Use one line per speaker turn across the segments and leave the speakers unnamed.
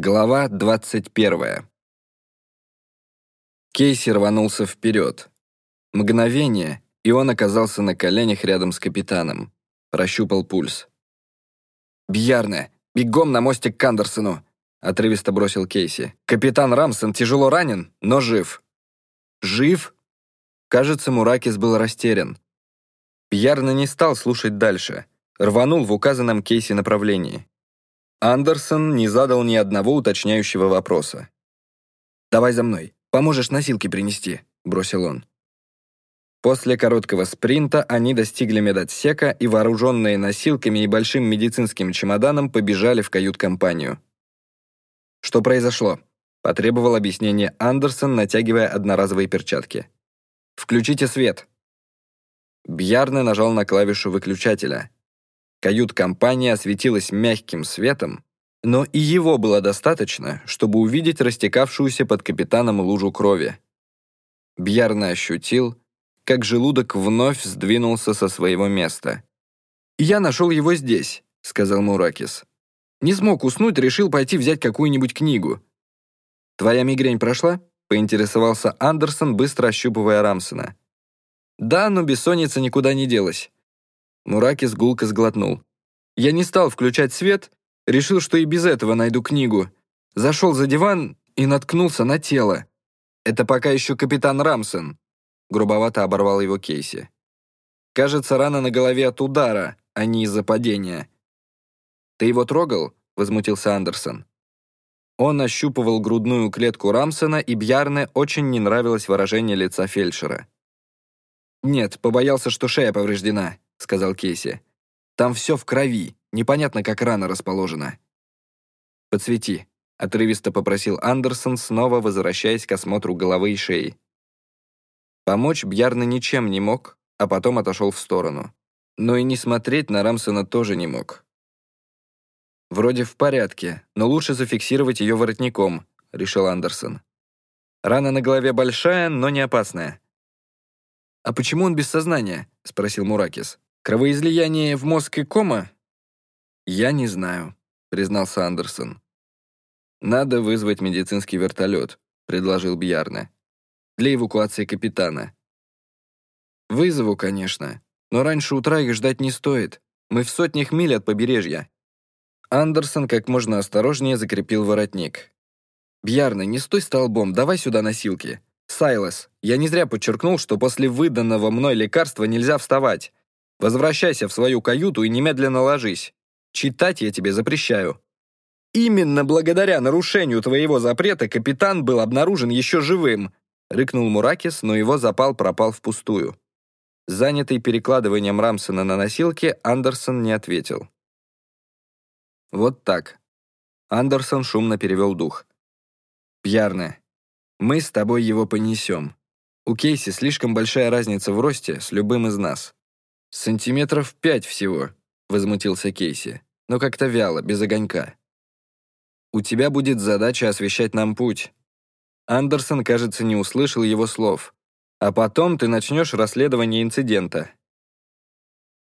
Глава 21. Кейси рванулся вперед. Мгновение, и он оказался на коленях рядом с капитаном. Прощупал пульс. «Бьярне, бегом на мостик к Андерсону!» — отрывисто бросил Кейси. «Капитан Рамсон тяжело ранен, но жив». «Жив?» Кажется, Муракис был растерян. Бьярне не стал слушать дальше. Рванул в указанном Кейси направлении. Андерсон не задал ни одного уточняющего вопроса. «Давай за мной, поможешь носилки принести», — бросил он. После короткого спринта они достигли медотсека и, вооруженные носилками и большим медицинским чемоданом, побежали в кают-компанию. «Что произошло?» — потребовал объяснение Андерсон, натягивая одноразовые перчатки. «Включите свет». Бьярне нажал на клавишу выключателя. Кают-компания осветилась мягким светом, но и его было достаточно, чтобы увидеть растекавшуюся под капитаном лужу крови. Бьярна ощутил, как желудок вновь сдвинулся со своего места. «Я нашел его здесь», — сказал Муракис. «Не смог уснуть, решил пойти взять какую-нибудь книгу». «Твоя мигрень прошла?» — поинтересовался Андерсон, быстро ощупывая Рамсона. «Да, но бессонница никуда не делась. Муракис гулко сглотнул. Я не стал включать свет, решил, что и без этого найду книгу. Зашел за диван и наткнулся на тело. Это пока еще капитан Рамсон. Грубовато оборвал его Кейси. Кажется, рана на голове от удара, а не из-за падения. «Ты его трогал?» — возмутился Андерсон. Он ощупывал грудную клетку Рамсона, и Бьярне очень не нравилось выражение лица фельдшера. «Нет, побоялся, что шея повреждена. — сказал Кейси. «Там все в крови, непонятно, как рана расположена». «Подсвети», — отрывисто попросил Андерсон, снова возвращаясь к осмотру головы и шеи. Помочь Бьярна ничем не мог, а потом отошел в сторону. Но и не смотреть на Рамсона тоже не мог. «Вроде в порядке, но лучше зафиксировать ее воротником», — решил Андерсон. «Рана на голове большая, но не опасная». «А почему он без сознания?» — спросил Муракис. Кровоизлияние в мозг и кома? Я не знаю, признался Андерсон. Надо вызвать медицинский вертолет, предложил Бьярне. Для эвакуации капитана. Вызову, конечно, но раньше утра их ждать не стоит. Мы в сотнях миль от побережья. Андерсон как можно осторожнее закрепил воротник. «Бьярне, не стой столбом, давай сюда носилки. Сайлас, я не зря подчеркнул, что после выданного мной лекарства нельзя вставать. Возвращайся в свою каюту и немедленно ложись. Читать я тебе запрещаю». «Именно благодаря нарушению твоего запрета капитан был обнаружен еще живым», рыкнул Муракис, но его запал пропал впустую. Занятый перекладыванием Рамсона на носилки, Андерсон не ответил. «Вот так». Андерсон шумно перевел дух. «Пьярне, мы с тобой его понесем. У Кейси слишком большая разница в росте с любым из нас. «Сантиметров пять всего», — возмутился Кейси, но как-то вяло, без огонька. «У тебя будет задача освещать нам путь». Андерсон, кажется, не услышал его слов. «А потом ты начнешь расследование инцидента».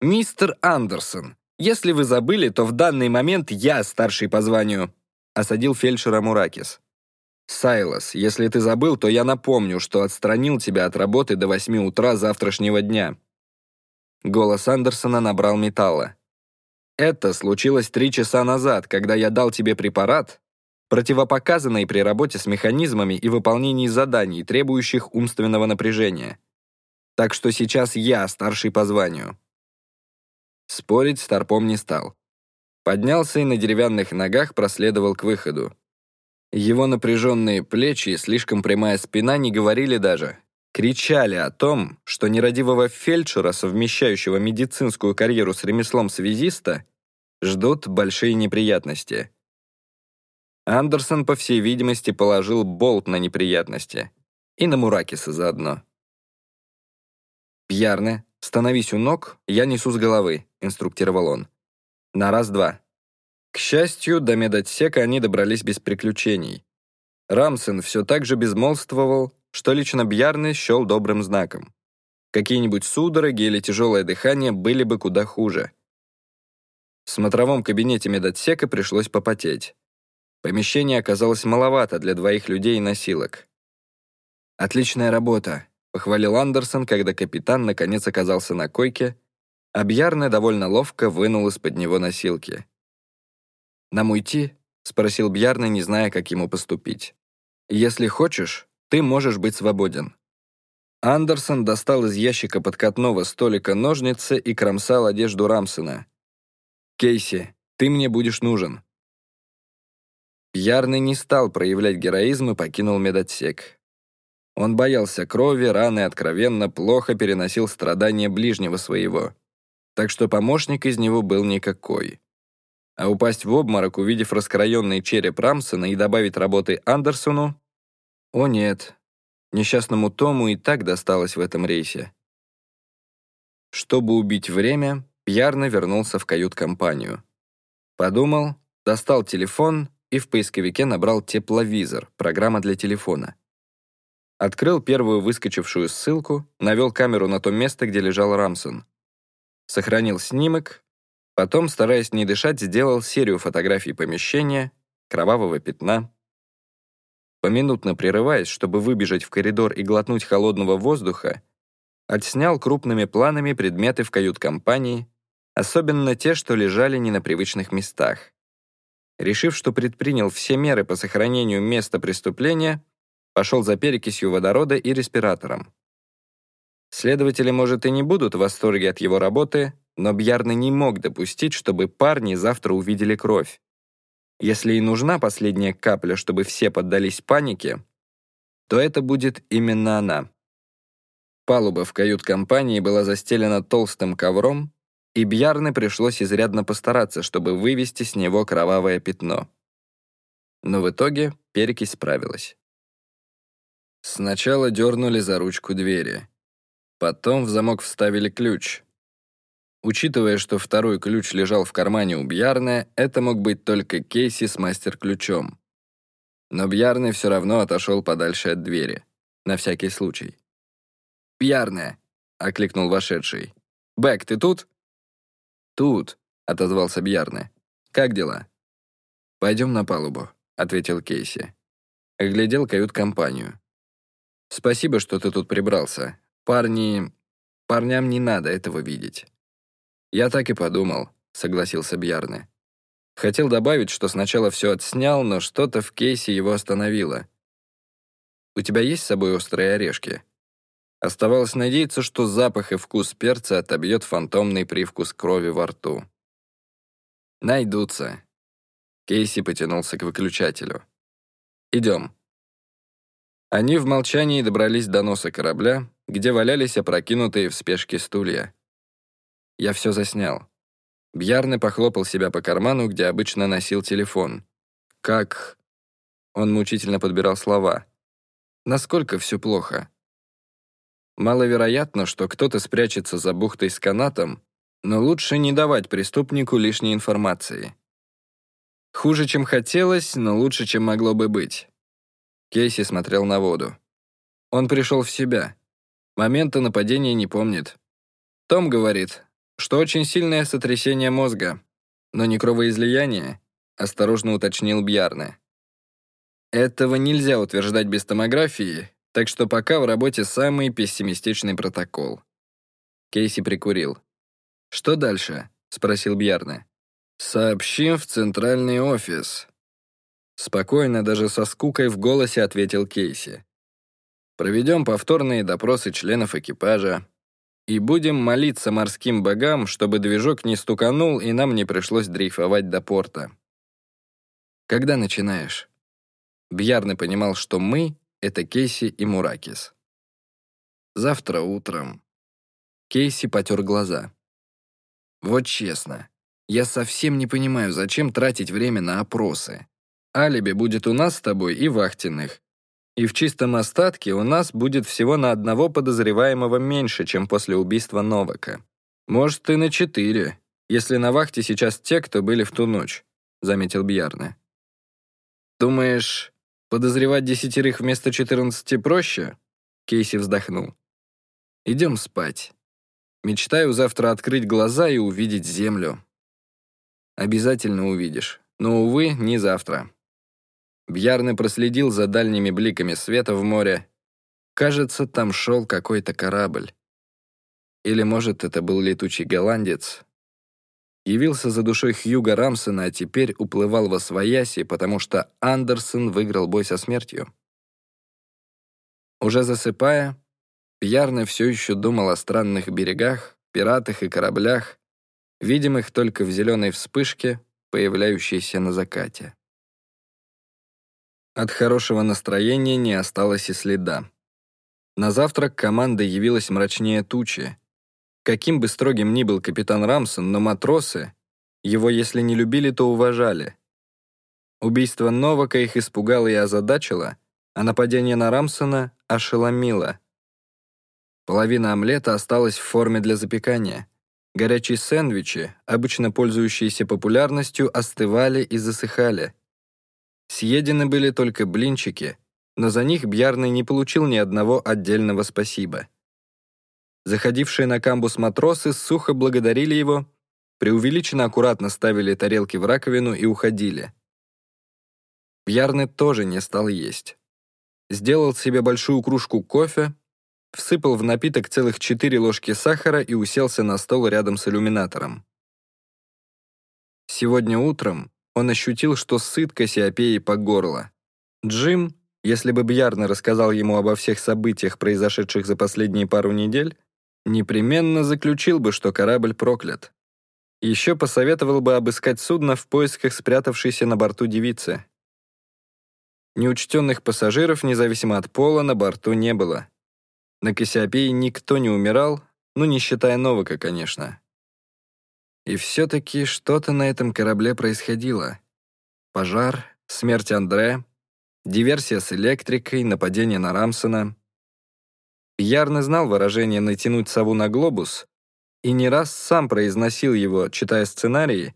«Мистер Андерсон, если вы забыли, то в данный момент я старший по званию», осадил фельдшера Муракис. «Сайлас, если ты забыл, то я напомню, что отстранил тебя от работы до восьми утра завтрашнего дня. Голос Андерсона набрал металла. «Это случилось три часа назад, когда я дал тебе препарат, противопоказанный при работе с механизмами и выполнении заданий, требующих умственного напряжения. Так что сейчас я старший по званию». Спорить с Торпом не стал. Поднялся и на деревянных ногах проследовал к выходу. Его напряженные плечи и слишком прямая спина не говорили даже, кричали о том, что нерадивого фельдшера, совмещающего медицинскую карьеру с ремеслом связиста, ждут большие неприятности. Андерсон, по всей видимости, положил болт на неприятности. И на Муракиса заодно. «Пьярне, становись у ног, я несу с головы», — инструктировал он. «На раз-два». К счастью, до медотсека они добрались без приключений. Рамсен все так же безмолвствовал, что лично Бьярны счел добрым знаком. Какие-нибудь судороги или тяжелое дыхание были бы куда хуже. В смотровом кабинете медотсека пришлось попотеть. Помещение оказалось маловато для двоих людей и носилок. «Отличная работа», — похвалил Андерсон, когда капитан наконец оказался на койке, а Бьярне довольно ловко вынул из-под него носилки. «Нам уйти?» — спросил Бьярне, не зная, как ему поступить. «Если хочешь, ты можешь быть свободен». Андерсон достал из ящика подкатного столика ножницы и кромсал одежду Рамсона. «Кейси, ты мне будешь нужен». Ярный не стал проявлять героизм и покинул медотсек. Он боялся крови, раны откровенно плохо переносил страдания ближнего своего. Так что помощник из него был никакой. А упасть в обморок, увидев раскроенный череп Рамсона и добавить работы Андерсону? О нет, несчастному Тому и так досталось в этом рейсе. Чтобы убить время, Пьярно вернулся в кают-компанию. Подумал, достал телефон и в поисковике набрал «Тепловизор» — программа для телефона. Открыл первую выскочившую ссылку, навел камеру на то место, где лежал Рамсон. Сохранил снимок, потом, стараясь не дышать, сделал серию фотографий помещения, кровавого пятна. Поминутно прерываясь, чтобы выбежать в коридор и глотнуть холодного воздуха, отснял крупными планами предметы в кают-компании, особенно те, что лежали не на привычных местах. Решив, что предпринял все меры по сохранению места преступления, пошел за перекисью водорода и респиратором. Следователи, может, и не будут в восторге от его работы, но Бьярны не мог допустить, чтобы парни завтра увидели кровь. Если и нужна последняя капля, чтобы все поддались панике, то это будет именно она. Палуба в кают-компании была застелена толстым ковром, и Бьярне пришлось изрядно постараться, чтобы вывести с него кровавое пятно. Но в итоге перекись справилась. Сначала дернули за ручку двери. Потом в замок вставили ключ. Учитывая, что второй ключ лежал в кармане у Бьярне, это мог быть только Кейси с мастер-ключом. Но Бьярне все равно отошел подальше от двери. На всякий случай. «Бьярне!» — окликнул вошедший. «Бэк, ты тут?» «Тут», — отозвался Бьярне. «Как дела?» «Пойдем на палубу», — ответил Кейси. Оглядел кают-компанию. «Спасибо, что ты тут прибрался. Парни... Парням не надо этого видеть». «Я так и подумал», — согласился Бьярне. Хотел добавить, что сначала все отснял, но что-то в кейсе его остановило. «У тебя есть с собой острые орешки?» Оставалось надеяться, что запах и вкус перца отобьет фантомный привкус крови во рту. «Найдутся». Кейси потянулся к выключателю. «Идем». Они в молчании добрались до носа корабля, где валялись опрокинутые в спешке стулья. Я все заснял. Бьярны похлопал себя по карману, где обычно носил телефон. Как... Он мучительно подбирал слова. Насколько все плохо? Маловероятно, что кто-то спрячется за бухтой с канатом, но лучше не давать преступнику лишней информации. Хуже, чем хотелось, но лучше, чем могло бы быть. Кейси смотрел на воду. Он пришел в себя. Момента нападения не помнит. Том говорит, что очень сильное сотрясение мозга, но не кровоизлияние, осторожно уточнил Бьярне. Этого нельзя утверждать без томографии, так что пока в работе самый пессимистичный протокол. Кейси прикурил. «Что дальше?» — спросил Бьярне. «Сообщим в центральный офис». Спокойно, даже со скукой в голосе ответил Кейси. «Проведем повторные допросы членов экипажа и будем молиться морским богам, чтобы движок не стуканул и нам не пришлось дрейфовать до порта». «Когда начинаешь?» Бьярны понимал, что мы это Кейси и Муракис. Завтра утром. Кейси потер глаза. Вот честно, я совсем не понимаю, зачем тратить время на опросы. Алиби будет у нас с тобой и вахтенных. И в чистом остатке у нас будет всего на одного подозреваемого меньше, чем после убийства Новака. Может, и на четыре, если на вахте сейчас те, кто были в ту ночь», — заметил Бьярне. «Думаешь, Подозревать десятерых вместо четырнадцати проще?» Кейси вздохнул. «Идем спать. Мечтаю завтра открыть глаза и увидеть землю». «Обязательно увидишь. Но, увы, не завтра. Бьярны проследил за дальними бликами света в море. Кажется, там шел какой-то корабль. Или, может, это был летучий голландец. Явился за душой Хьюга Рамсона, а теперь уплывал во свояси, потому что Андерсон выиграл бой со смертью. Уже засыпая, Пьярный все еще думал о странных берегах, пиратах и кораблях, видимых только в зеленой вспышке, появляющейся на закате. От хорошего настроения не осталось и следа. На завтрак команда явилась мрачнее тучи. Каким бы строгим ни был капитан Рамсон, но матросы его, если не любили, то уважали. Убийство Новака их испугало и озадачило, а нападение на Рамсона ошеломило. Половина омлета осталась в форме для запекания. Горячие сэндвичи, обычно пользующиеся популярностью, остывали и засыхали. Съедены были только блинчики, но за них Бьярный не получил ни одного отдельного спасибо. Заходившие на камбус матросы сухо благодарили его, преувеличенно аккуратно ставили тарелки в раковину и уходили. Бьярный тоже не стал есть. Сделал себе большую кружку кофе, всыпал в напиток целых четыре ложки сахара и уселся на стол рядом с иллюминатором. Сегодня утром он ощутил, что сыт Кассиопеей по горло. Джим, если бы Бьярна рассказал ему обо всех событиях, произошедших за последние пару недель, непременно заключил бы, что корабль проклят. Еще посоветовал бы обыскать судно в поисках спрятавшейся на борту девицы. Неучтенных пассажиров, независимо от пола, на борту не было. На Кассиопее никто не умирал, ну, не считая Новака, конечно. И все-таки что-то на этом корабле происходило. Пожар, смерть Андре, диверсия с электрикой, нападение на Рамсона. Ярно знал выражение «натянуть сову на глобус» и не раз сам произносил его, читая сценарии,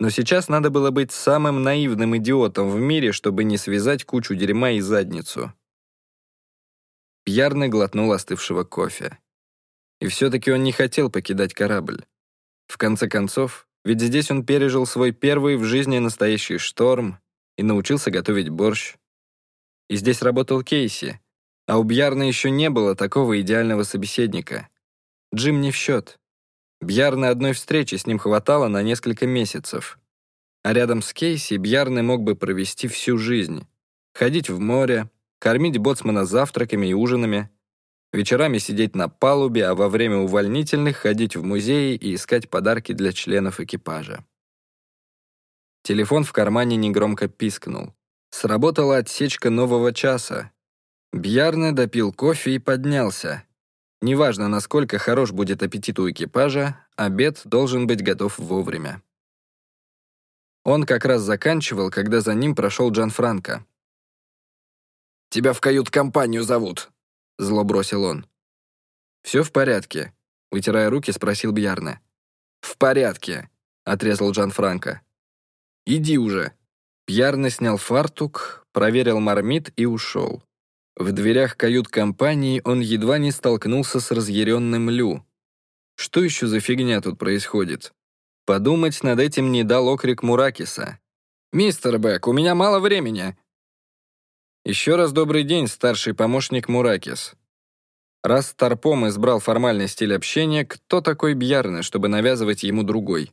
но сейчас надо было быть самым наивным идиотом в мире, чтобы не связать кучу дерьма и задницу. Пьярный глотнул остывшего кофе. И все-таки он не хотел покидать корабль. В конце концов, ведь здесь он пережил свой первый в жизни настоящий шторм и научился готовить борщ. И здесь работал Кейси, а у Бьярна еще не было такого идеального собеседника. Джим не в счет. Бьярна одной встречи с ним хватало на несколько месяцев. А рядом с Кейси Бьярны мог бы провести всю жизнь. Ходить в море, кормить боцмана завтраками и ужинами, вечерами сидеть на палубе, а во время увольнительных ходить в музеи и искать подарки для членов экипажа. Телефон в кармане негромко пискнул. Сработала отсечка нового часа. Бьярне допил кофе и поднялся. Неважно, насколько хорош будет аппетит у экипажа, обед должен быть готов вовремя. Он как раз заканчивал, когда за ним прошел Джан Франко. «Тебя в кают-компанию зовут», Зло бросил он. «Все в порядке?» Вытирая руки, спросил Бьярна. «В порядке», — отрезал Джан Франко. «Иди уже». Бьярна снял фартук, проверил мармит и ушел. В дверях кают-компании он едва не столкнулся с разъяренным Лю. Что еще за фигня тут происходит? Подумать над этим не дал окрик Муракиса. «Мистер Бэк, у меня мало времени. Еще раз добрый день, старший помощник Муракис. Раз Старпом избрал формальный стиль общения, кто такой Бьярны, чтобы навязывать ему другой?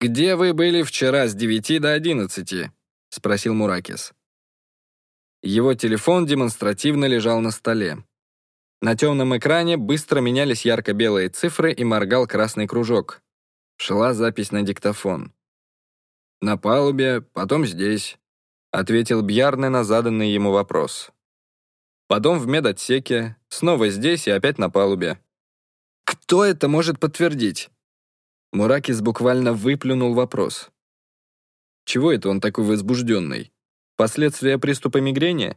«Где вы были вчера с 9 до 11?» — спросил Муракис. Его телефон демонстративно лежал на столе. На темном экране быстро менялись ярко-белые цифры и моргал красный кружок. Шла запись на диктофон. На палубе, потом здесь ответил Бьярне на заданный ему вопрос. Потом в медотсеке, снова здесь и опять на палубе. «Кто это может подтвердить?» Муракис буквально выплюнул вопрос. Чего это он такой возбужденный? Последствия приступа мигрени?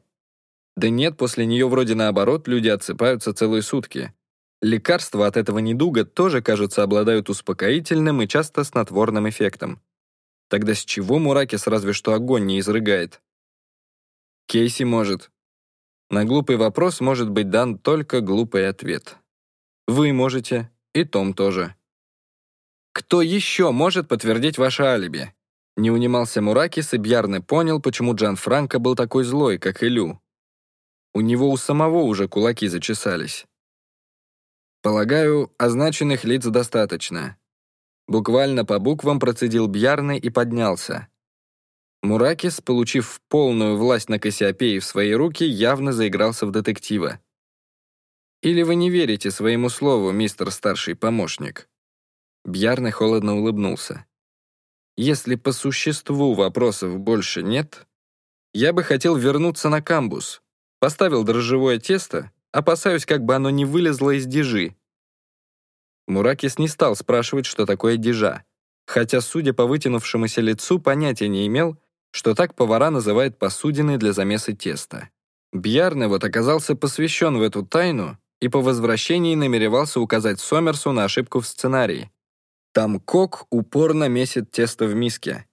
Да нет, после нее вроде наоборот люди отсыпаются целые сутки. Лекарства от этого недуга тоже, кажется, обладают успокоительным и часто снотворным эффектом. Тогда с чего Муракис разве что огонь не изрыгает? Кейси может. На глупый вопрос может быть дан только глупый ответ. Вы можете, и Том тоже. Кто еще может подтвердить ваше алиби? Не унимался Муракис, и Бьярне понял, почему Джан Франко был такой злой, как и Лю. У него у самого уже кулаки зачесались. Полагаю, означенных лиц достаточно. Буквально по буквам процедил Бьярны и поднялся. Муракис, получив полную власть на Кассиопее в свои руки, явно заигрался в детектива. «Или вы не верите своему слову, мистер старший помощник?» Бьярны холодно улыбнулся. Если по существу вопросов больше нет, я бы хотел вернуться на камбус. Поставил дрожжевое тесто, опасаюсь, как бы оно не вылезло из дежи. Муракис не стал спрашивать, что такое дежа, хотя, судя по вытянувшемуся лицу, понятия не имел, что так повара называют посудины для замеса теста. Бьярне вот оказался посвящен в эту тайну и по возвращении намеревался указать Сомерсу на ошибку в сценарии. Там кок упорно месит тесто в миске.